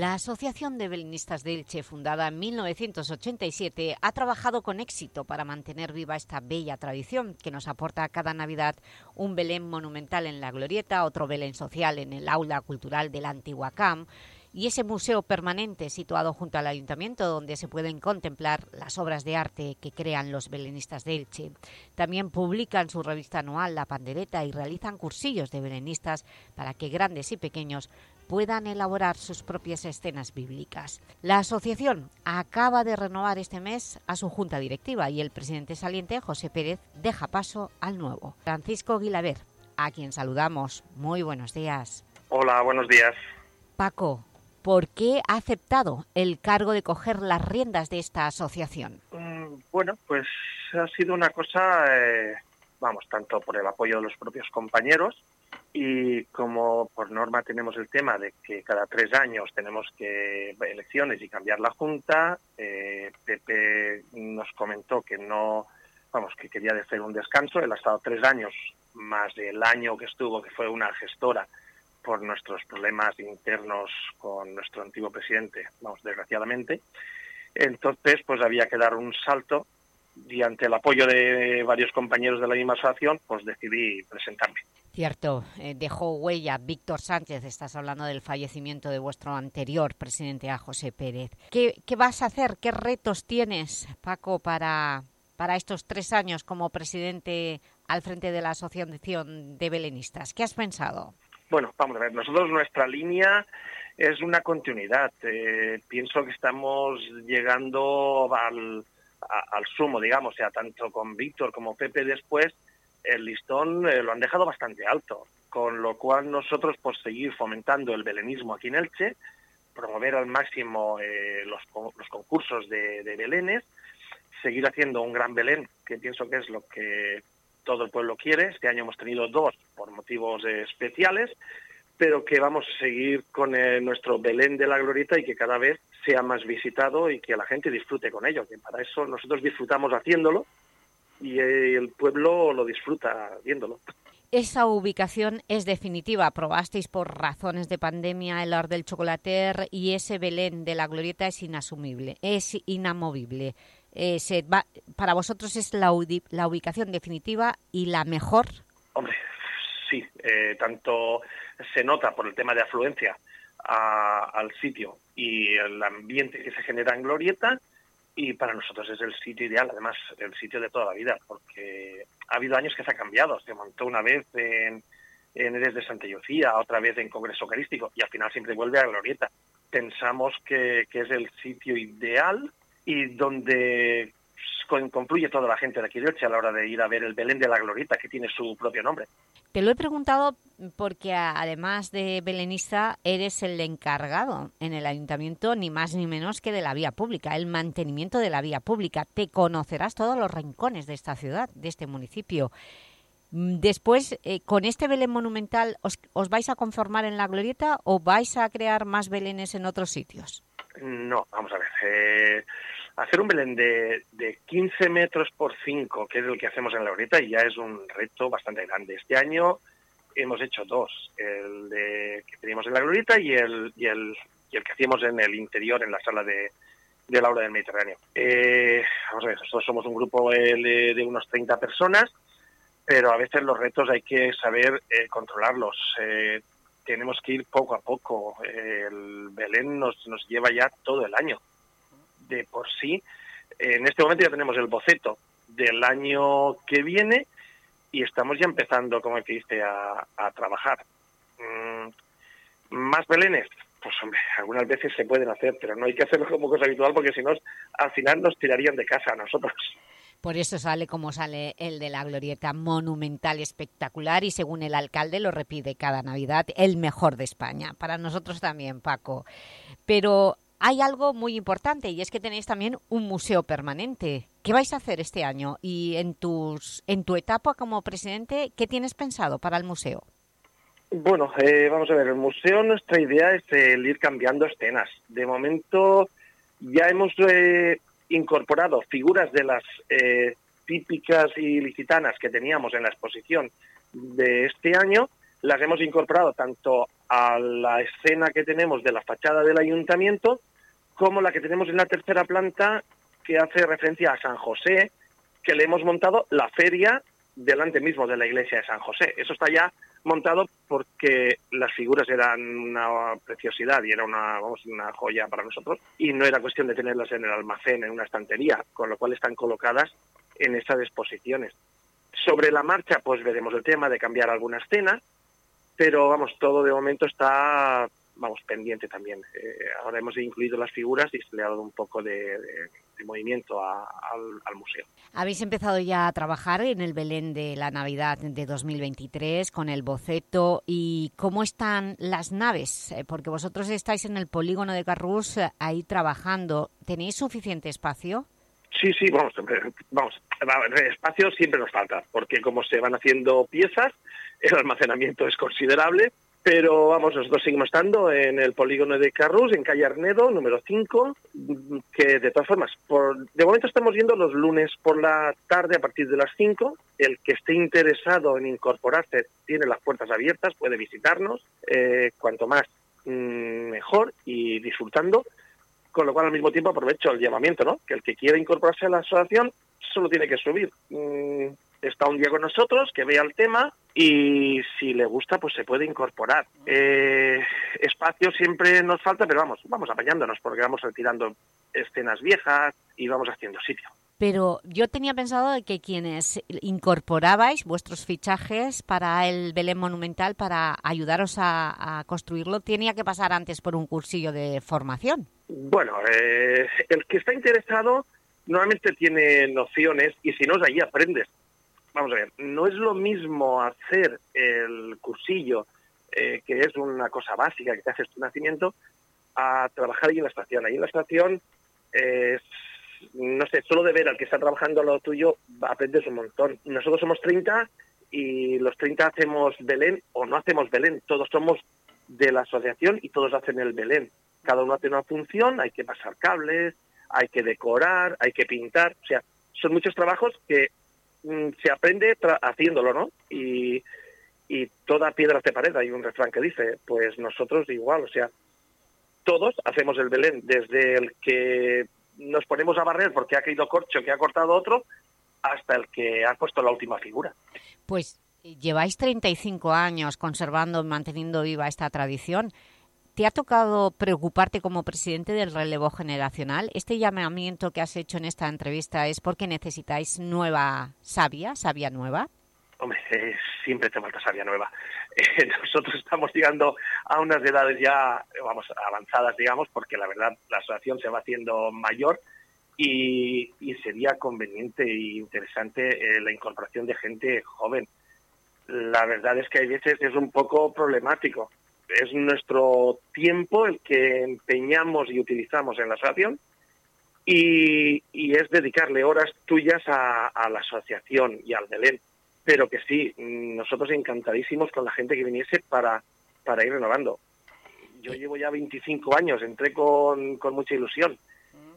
La Asociación de Belenistas de Elche, fundada en 1987, ha trabajado con éxito para mantener viva esta bella tradición que nos aporta cada Navidad un Belén monumental en la Glorieta, otro Belén social en el Aula Cultural de la Antigua CAM y ese museo permanente situado junto al Ayuntamiento donde se pueden contemplar las obras de arte que crean los belenistas de Elche. También publican su revista anual La Pandereta y realizan cursillos de belenistas para que grandes y pequeños puedan elaborar sus propias escenas bíblicas. La asociación acaba de renovar este mes a su junta directiva y el presidente saliente, José Pérez, deja paso al nuevo. Francisco Guilaber, a quien saludamos. Muy buenos días. Hola, buenos días. Paco, ¿Por qué ha aceptado el cargo de coger las riendas de esta asociación? Mm, bueno, pues ha sido una cosa, eh, vamos, tanto por el apoyo de los propios compañeros y como por norma tenemos el tema de que cada tres años tenemos que elecciones y cambiar la Junta, eh, Pepe nos comentó que no, vamos, que quería hacer un descanso, él ha estado tres años más del año que estuvo, que fue una gestora, por nuestros problemas internos con nuestro antiguo presidente, vamos, desgraciadamente. Entonces, pues había que dar un salto y ante el apoyo de varios compañeros de la misma asociación, pues decidí presentarme. Cierto, eh, dejó huella Víctor Sánchez, estás hablando del fallecimiento de vuestro anterior presidente, a José Pérez. ¿Qué, vas a hacer? ¿Qué retos tienes, Paco, para, para estos tres años como presidente al frente de la Asociación de Belenistas? ¿Qué has pensado? Bueno, vamos a ver, nosotros nuestra línea es una continuidad. Eh, pienso que estamos llegando al, al sumo, digamos, o sea, tanto con Víctor como Pepe después, el listón eh, lo han dejado bastante alto, con lo cual nosotros pues seguir fomentando el belenismo aquí en Elche, promover al máximo eh, los, los, concursos de, belenes, seguir haciendo un gran Belén, que pienso que es lo que todo el pueblo quiere. Este año hemos tenido dos por motivos eh, especiales, pero que vamos a seguir con nuestro Belén de la Glorieta y que cada vez sea más visitado y que la gente disfrute con ello, que para eso nosotros disfrutamos haciéndolo y el pueblo lo disfruta viéndolo. Esa ubicación es definitiva. Aprobasteis por razones de pandemia el Ar del Chocolater y ese Belén de la Glorieta es inasumible, es inamovible. Eh, para vosotros es la, la, ubicación definitiva y la mejor? Hombre, sí, eh, tanto se nota por el tema de afluencia al sitio y el ambiente que se genera en Glorieta y para nosotros es el sitio ideal, además el sitio de toda la vida, porque ha habido años que se ha cambiado, se montó una vez en, en Eres de Santa Lucía, otra vez en Congreso Eucarístico y al final siempre vuelve a Glorieta. Pensamos que, que es el sitio ideal y donde confluye toda la gente de aquí de Elche a la hora de ir a ver el Belén de la Glorita, que tiene su propio nombre. Te lo he preguntado porque además de belenista eres el encargado en el ayuntamiento ni más ni menos que de la vía pública, el mantenimiento de la vía pública. Te conocerás todos los rincones de esta ciudad, de este municipio. Mm, después, eh, ¿con este Belén monumental os, os vais a conformar en la glorieta o vais a crear más Belenes en otros sitios? No, vamos a ver. Eh, hacer un Belén de, de 15 metros por 5, que es el que hacemos en la horita, ya es un reto bastante grande. Este año hemos hecho dos, el de, que teníamos en la glorieta y el, y el, y el que hacíamos en el interior, en la sala de, de la hora del Mediterráneo. Eh, vamos nosotros somos un grupo de, unos 30 personas, pero a veces los retos hay que saber eh, controlarlos. Eh, tenemos que ir poco a poco. El Belén nos, nos lleva ya todo el año. De por sí, en este momento ya tenemos el boceto del año que viene y estamos ya empezando, como que dice, a, a trabajar. Mm, ¿Más Belenes? Pues hombre, algunas veces se pueden hacer, pero no hay que hacerlo como cosa habitual porque si no, al final nos tirarían de casa a nosotros. Por eso sale como sale el de la glorieta monumental, espectacular y según el alcalde lo repite cada Navidad, el mejor de España. Para nosotros también, Paco. Pero hay algo muy importante y es que tenéis también un museo permanente. ¿Qué vais a hacer este año? Y en, tus, en tu etapa como presidente, ¿qué tienes pensado para el museo? Bueno, eh, vamos a ver, el museo nuestra idea es el ir cambiando escenas. De momento ya hemos eh, incorporado figuras de las eh, típicas y licitanas que teníamos en la exposición de este año, las hemos incorporado tanto a la escena que tenemos de la fachada del ayuntamiento como la que tenemos en la tercera planta que hace referencia a San José, que le hemos montado la feria delante mismo de la iglesia de San José. Eso está ya montado porque las figuras eran una preciosidad y era una, vamos, una joya para nosotros y no era cuestión de tenerlas en el almacén, en una estantería, con lo cual están colocadas en esas exposiciones. Sobre la marcha, pues veremos el tema de cambiar alguna escena, pero vamos, todo de momento está vamos, pendiente también. Eh, ahora hemos incluido las figuras y se le ha dado un poco de, movimiento al, museo. Habéis empezado ya a trabajar en el Belén de la Navidad de 2023 con el boceto y cómo están las naves, eh, porque vosotros estáis en el polígono de Carrús eh, ahí trabajando. ¿Tenéis suficiente espacio? Sí, sí, vamos, vamos, espacio siempre nos falta, porque como se van haciendo piezas, el almacenamiento es considerable pero vamos, nosotros seguimos estando en el polígono de Carrus, en calle Arnedo, número 5, que de todas formas, por, de momento estamos yendo los lunes por la tarde a partir de las 5. El que esté interesado en incorporarse tiene las puertas abiertas, puede visitarnos, eh, cuanto más mm, mejor y disfrutando. Con lo cual, al mismo tiempo, aprovecho el llamamiento, ¿no? Que el que quiera incorporarse a la asociación solo tiene que subir. Mm, está un día con nosotros, que vea el tema y si le gusta, pues se puede incorporar. Eh, espacio siempre nos falta, pero vamos, vamos apañándonos porque vamos retirando escenas viejas y vamos haciendo sitio. Pero yo tenía pensado que quienes incorporabais vuestros fichajes para el Belén Monumental, para ayudaros a, construirlo, tenía que pasar antes por un cursillo de formación. Bueno, eh, el que está interesado normalmente tiene nociones y si no, allí aprendes vamos a ver, no es lo mismo hacer el cursillo, eh, que es una cosa básica que te haces tu nacimiento, a trabajar ahí en la estación. Ahí en la estación, no sé, solo de ver al que está trabajando a lo tuyo, aprendes un montón. Nosotros somos 30 y los 30 hacemos Belén o no hacemos Belén, todos somos de la asociación y todos hacen el Belén. Cada uno hace una función, hay que pasar cables, hay que decorar, hay que pintar, o sea, son muchos trabajos que Mm, se aprende haciéndolo, ¿no? Y, y toda piedra hace pared, hay un refrán que dice, pues nosotros igual, o sea, todos hacemos el Belén, desde el que nos ponemos a barrer porque ha caído corcho que ha cortado otro, hasta el que ha puesto la última figura. Pues lleváis 35 años conservando, manteniendo viva esta tradición. ¿Te ha tocado preocuparte como presidente del relevo generacional? ¿Este llamamiento que has hecho en esta entrevista es porque necesitáis nueva sabia, sabia nueva? Hombre, eh, siempre te falta sabia nueva. Eh, nosotros estamos llegando a unas edades ya, vamos, avanzadas, digamos, porque la verdad la asociación se va haciendo mayor y, sería conveniente e interesante eh, la incorporación de gente joven. La verdad es que hay veces es un poco problemático es nuestro tiempo el que empeñamos y utilizamos en la asociación y, es dedicarle horas tuyas a, la asociación y al Belén. Pero que sí, nosotros encantadísimos con la gente que viniese para, para ir renovando. Yo llevo ya 25 años, entré con, con mucha ilusión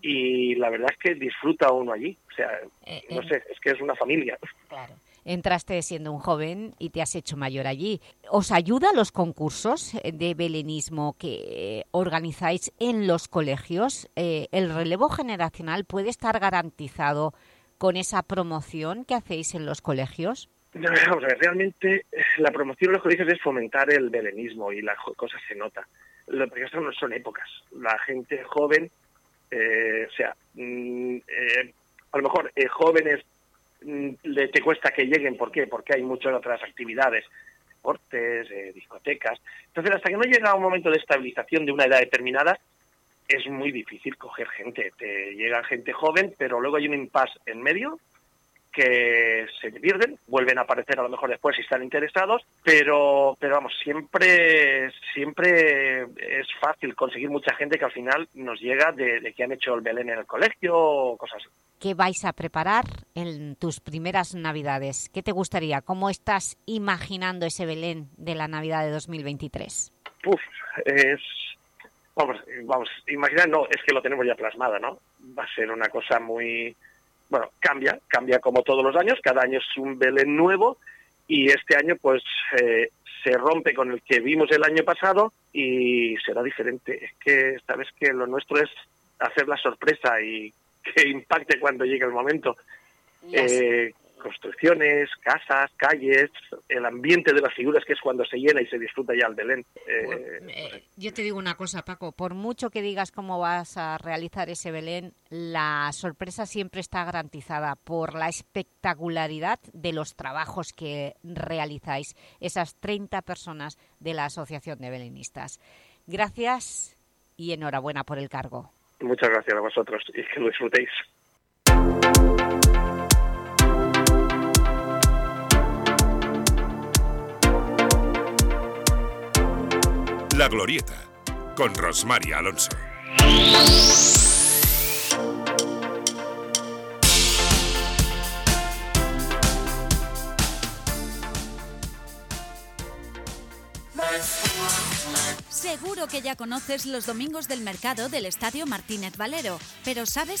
y la verdad es que disfruta uno allí. O sea, eh, no sé, es que es una familia. Claro entraste siendo un joven y te has hecho mayor allí. ¿Os ayuda los concursos de belenismo que organizáis en los colegios? Eh, ¿El relevo generacional puede estar garantizado con esa promoción que hacéis en los colegios? Vamos ver, realmente la promoción en los colegios es fomentar el belenismo y la cosa se nota. Lo que son, son épocas. La gente joven, eh, o sea, mm, eh, a lo mejor jóvenes le, te cuesta que lleguen. ¿Por qué? Porque hay muchas otras actividades, deportes, eh, discotecas. Entonces, hasta que no llega un momento de estabilización de una edad determinada, es muy difícil coger gente. Te llega gente joven, pero luego hay un impasse en medio que se pierden, vuelven a aparecer a lo mejor después si están interesados, pero, pero vamos, siempre, siempre es fácil conseguir mucha gente que al final nos llega de, que han hecho el Belén en el colegio o cosas así. ¿Qué vais a preparar en tus primeras Navidades? ¿Qué te gustaría? ¿Cómo estás imaginando ese Belén de la Navidad de 2023? Uf, es... Vamos, vamos, imaginar, no, es que lo tenemos ya plasmado, ¿no? Va a ser una cosa muy, bueno, cambia, cambia como todos los años, cada año es un Belén nuevo y este año pues eh, se rompe con el que vimos el año pasado y será diferente. Es que sabes que lo nuestro es hacer la sorpresa y que impacte cuando llegue el momento construcciones, casas, calles, el ambiente de las figuras, que es cuando se llena y se disfruta ya el Belén. Eh, pues, eh, yo te digo una cosa, Paco, por mucho que digas cómo vas a realizar ese Belén, la sorpresa siempre está garantizada por la espectacularidad de los trabajos que realizáis, esas 30 personas de la Asociación de Belenistas. Gracias y enhorabuena por el cargo. Muchas gracias a vosotros y que lo disfrutéis. La Glorieta, con Rosmaria Alonso. Seguro que ya conoces los domingos del mercado del Estadio Martínez Valero, pero ¿sabes qué